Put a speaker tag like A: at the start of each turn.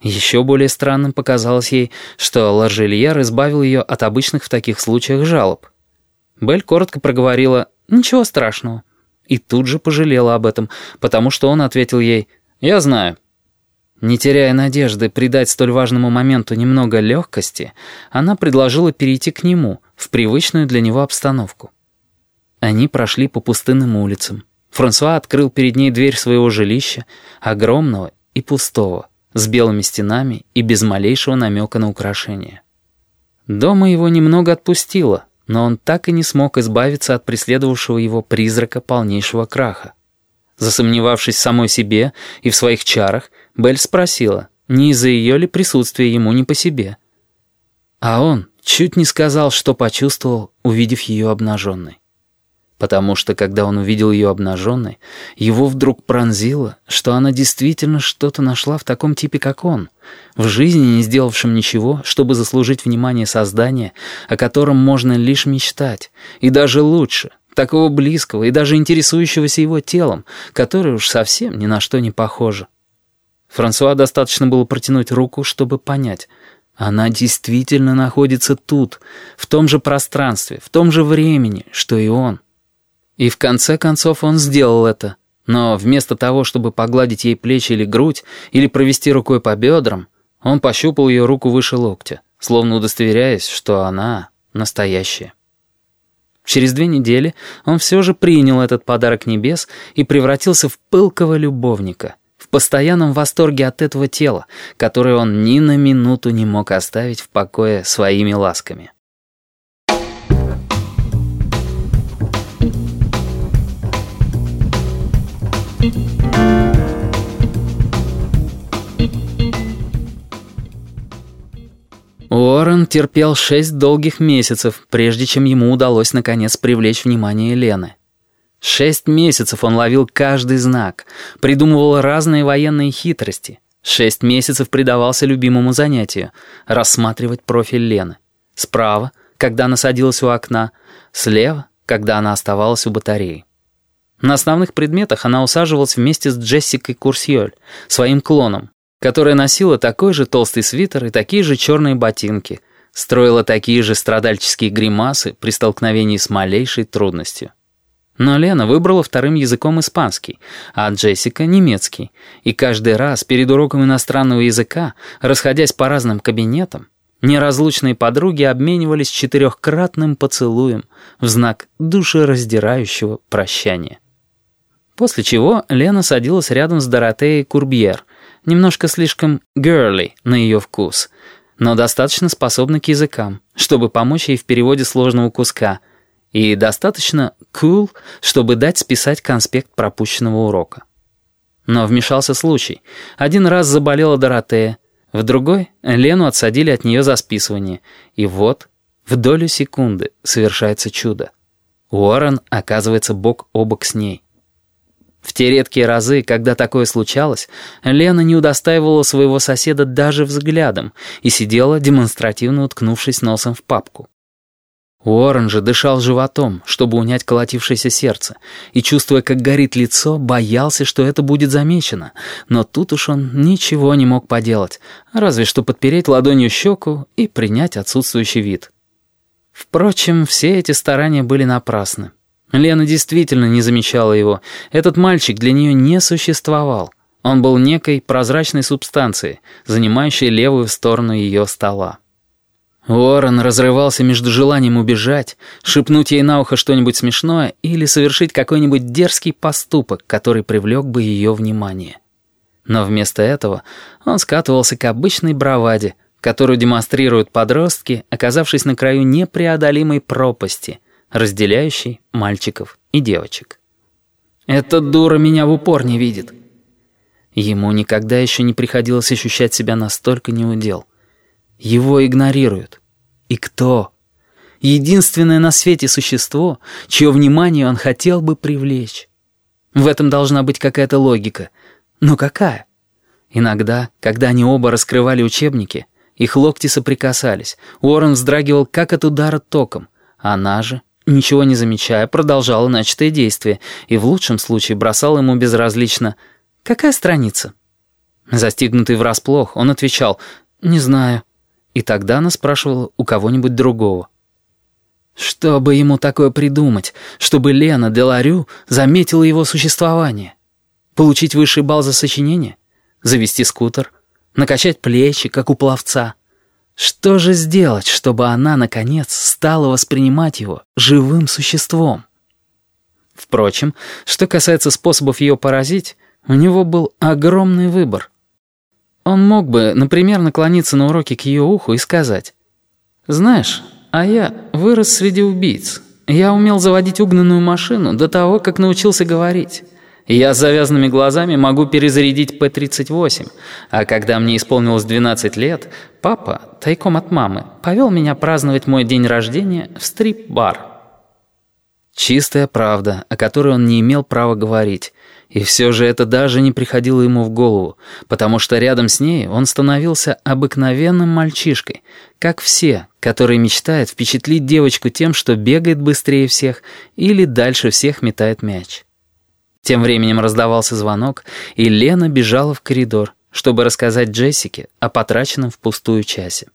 A: Еще более странным показалось ей, что Ларжельер избавил ее от обычных в таких случаях жалоб. Белль коротко проговорила «Ничего страшного» и тут же пожалела об этом, потому что он ответил ей «Я знаю». Не теряя надежды придать столь важному моменту немного легкости, она предложила перейти к нему, в привычную для него обстановку. Они прошли по пустынным улицам. Франсуа открыл перед ней дверь своего жилища, огромного и пустого, с белыми стенами и без малейшего намека на украшение. Дома его немного отпустило, но он так и не смог избавиться от преследовавшего его призрака полнейшего краха. Засомневавшись в самой себе и в своих чарах, Белль спросила, не из-за ее ли присутствия ему не по себе. А он чуть не сказал, что почувствовал, увидев ее обнаженной потому что, когда он увидел ее обнаженной, его вдруг пронзило, что она действительно что-то нашла в таком типе, как он, в жизни не сделавшем ничего, чтобы заслужить внимание создания, о котором можно лишь мечтать, и даже лучше, такого близкого и даже интересующегося его телом, которое уж совсем ни на что не похоже. Франсуа достаточно было протянуть руку, чтобы понять — она действительно находится тут, в том же пространстве, в том же времени, что и он. И в конце концов он сделал это. Но вместо того, чтобы погладить ей плечи или грудь, или провести рукой по бедрам, он пощупал ее руку выше локтя, словно удостоверяясь, что она настоящая. Через две недели он все же принял этот подарок небес и превратился в пылкого любовника, в постоянном восторге от этого тела, которое он ни на минуту не мог оставить в покое своими ласками. Уоррен терпел шесть долгих месяцев, прежде чем ему удалось наконец привлечь внимание Лены. Шесть месяцев он ловил каждый знак, придумывал разные военные хитрости. Шесть месяцев предавался любимому занятию — рассматривать профиль Лены. Справа, когда она садилась у окна, слева, когда она оставалась у батареи. На основных предметах она усаживалась вместе с Джессикой Курсьёль, своим клоном, которая носила такой же толстый свитер и такие же черные ботинки, строила такие же страдальческие гримасы при столкновении с малейшей трудностью. Но Лена выбрала вторым языком испанский, а Джессика — немецкий, и каждый раз перед уроком иностранного языка, расходясь по разным кабинетам, неразлучные подруги обменивались четырехкратным поцелуем в знак душераздирающего прощания. После чего Лена садилась рядом с Доротеей Курбьер, немножко слишком girly на ее вкус, но достаточно способна к языкам, чтобы помочь ей в переводе сложного куска, и достаточно cool, чтобы дать списать конспект пропущенного урока. Но вмешался случай. Один раз заболела Доротея, в другой Лену отсадили от нее за списывание, и вот в долю секунды совершается чудо. Уоррен оказывается бок о бок с ней. В те редкие разы, когда такое случалось, Лена не удостаивала своего соседа даже взглядом и сидела, демонстративно уткнувшись носом в папку. Уоррен же дышал животом, чтобы унять колотившееся сердце, и, чувствуя, как горит лицо, боялся, что это будет замечено, но тут уж он ничего не мог поделать, разве что подпереть ладонью щеку и принять отсутствующий вид. Впрочем, все эти старания были напрасны. Лена действительно не замечала его. Этот мальчик для нее не существовал. Он был некой прозрачной субстанцией, занимающей левую сторону ее стола. Уоррен разрывался между желанием убежать, шепнуть ей на ухо что-нибудь смешное или совершить какой-нибудь дерзкий поступок, который привлек бы ее внимание. Но вместо этого он скатывался к обычной браваде, которую демонстрируют подростки, оказавшись на краю непреодолимой пропасти — разделяющий мальчиков и девочек. «Эта дура меня в упор не видит». Ему никогда еще не приходилось ощущать себя настолько неудел. Его игнорируют. И кто? Единственное на свете существо, чье внимание он хотел бы привлечь. В этом должна быть какая-то логика. Но какая? Иногда, когда они оба раскрывали учебники, их локти соприкасались, Уоррен вздрагивал как от удара током, она же ничего не замечая, продолжала начатое действие и в лучшем случае бросала ему безразлично «Какая страница?». Застигнутый врасплох, он отвечал «Не знаю». И тогда она спрашивала у кого-нибудь другого. Чтобы ему такое придумать, чтобы Лена Деларю заметила его существование? Получить высший балл за сочинение? Завести скутер? Накачать плечи, как у пловца? Что же сделать, чтобы она, наконец, стала воспринимать его живым существом? Впрочем, что касается способов ее поразить, у него был огромный выбор. Он мог бы, например, наклониться на уроке к ее уху и сказать, «Знаешь, а я вырос среди убийц. Я умел заводить угнанную машину до того, как научился говорить. Я с завязанными глазами могу перезарядить П-38, а когда мне исполнилось 12 лет, папа, тайком от мамы, повел меня праздновать мой день рождения в стрип-бар. Чистая правда, о которой он не имел права говорить. И все же это даже не приходило ему в голову, потому что рядом с ней он становился обыкновенным мальчишкой, как все, которые мечтают впечатлить девочку тем, что бегает быстрее всех или дальше всех метает мяч. Тем временем раздавался звонок, и Лена бежала в коридор, чтобы рассказать Джессике о потраченном впустую часе.